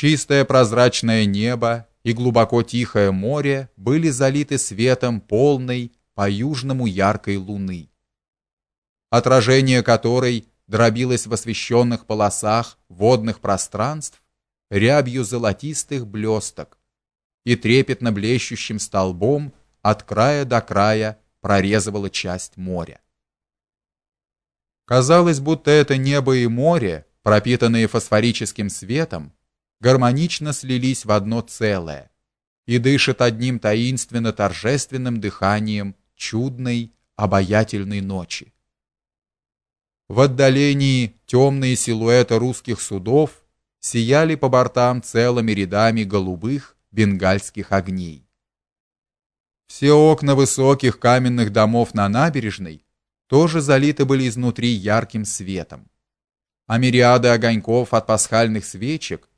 Чистое прозрачное небо и глубоко тихое море были залиты светом полной по-южному яркой луны, отражение которой дробилось в освещенных полосах водных пространств рябью золотистых блесток и трепетно блещущим столбом от края до края прорезывала часть моря. Казалось, будто это небо и море, пропитанные фосфорическим светом, гармонично слились в одно целое и дышат одним таинственно торжественным дыханием чудной, обаятельной ночи. В отдалении темные силуэты русских судов сияли по бортам целыми рядами голубых бенгальских огней. Все окна высоких каменных домов на набережной тоже залиты были изнутри ярким светом. А мириады огоньков от пасхальных свечек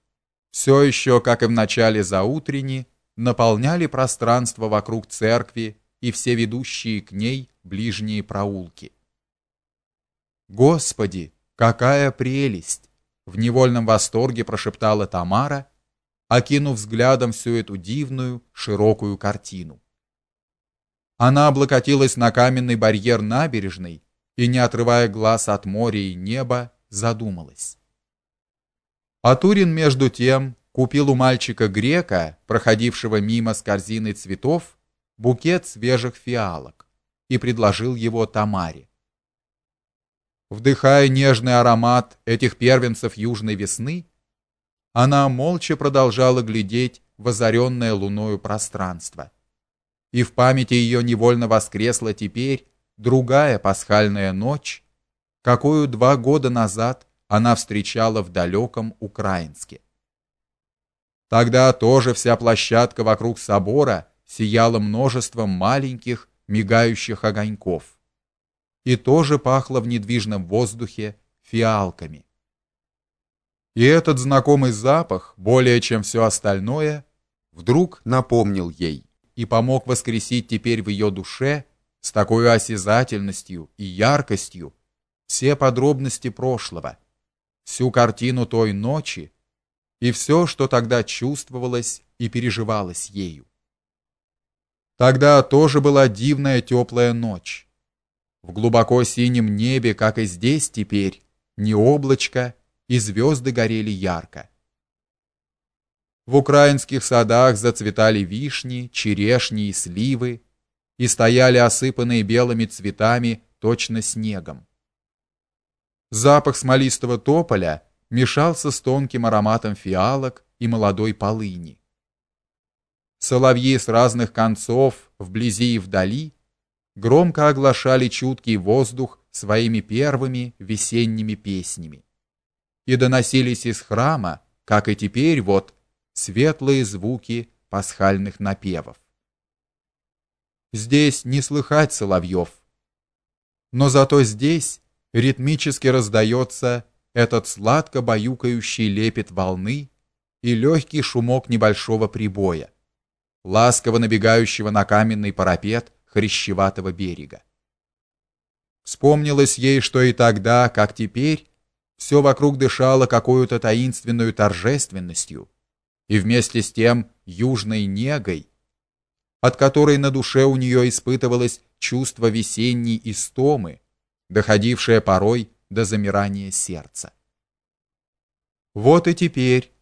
все еще, как и в начале заутрени, наполняли пространство вокруг церкви и все ведущие к ней ближние проулки. Господи, какая прелесть, в невольном восторге прошептала Тамара, окинув взглядом всю эту дивную, широкую картину. Она облокотилась на каменный барьер набережной и, не отрывая глаз от моря и неба, задумалась. А Турин между тем купил у мальчика грека, проходившего мимо с корзиной цветов, букет свежих фиалок и предложил его Тамаре. Вдыхая нежный аромат этих первенцев южной весны, она молча продолжала глядеть в озаренное луною пространство и в памяти ее невольно воскресла теперь другая пасхальная ночь, какую два года назад она встречала в далеком Украинске. Тогда тоже вся площадка вокруг собора сияла множеством маленьких мигающих огоньков. И тоже пахло в недвижном воздухе фиалками. И этот знакомый запах, более чем все остальное, вдруг напомнил ей и помог воскресить теперь в ее душе с такой осязательностью и яркостью все подробности прошлого, всю картину той ночи и все, что тогда чувствовалось и переживалось ею. Тогда тоже была дивная теплая ночь. В глубоко синем небе, как и здесь теперь, не облачко, и звезды горели ярко. В украинских садах зацветали вишни, черешни и сливы, и стояли осыпанные белыми цветами точно снегом. Запах смолистого тополя мешался с тонким ароматом фиалок и молодой полыни. Соловьи с разных концов, вблизи и вдали, громко оглашали чуткий воздух своими первыми весенними песнями. И доносились из храма, как и теперь вот светлые звуки пасхальных напевов. Здесь не слыхать соловьев, но зато здесь ритмически раздается этот сладко баюкающий лепет волны и легкий шумок небольшого прибоя, ласково набегающего на каменный парапет хрящеватого берега. Вспомнилось ей, что и тогда, как теперь, все вокруг дышало какой-то таинственной торжественностью, и вместе с тем южной негой, от которой на душе у нее испытывалось чувство весенней истомы, доходившее порой до замирания сердца. Вот и теперь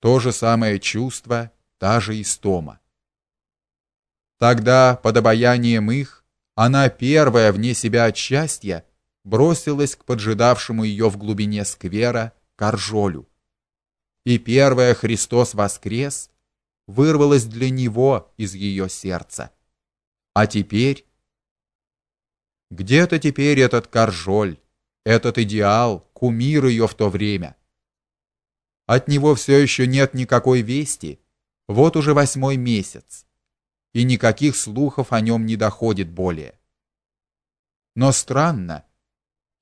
то же самое чувство, та же истома. Тогда под обаянием их она первая вне себя от счастья бросилась к поджидавшему ее в глубине сквера Каржолю и первое Христос воскрес вырвалось для него из ее сердца. А теперь где-то теперь этот Каржоль, этот идеал, кумир ее в то время. От него все еще нет никакой вести. Вот уже восьмой месяц, и никаких слухов о нем не доходит более. Но странно,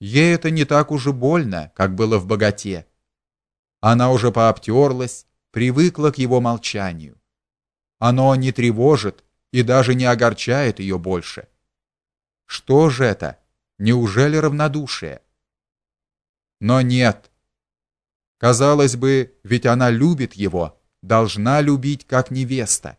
ей это не так уж и больно, как было в богате. Она уже пообтерлась, привыкла к его молчанию. Оно не тревожит и даже не огорчает ее больше. Что же это? Неужели равнодушие? Но нет. Казалось бы, ведь она любит его, должна любить как невеста.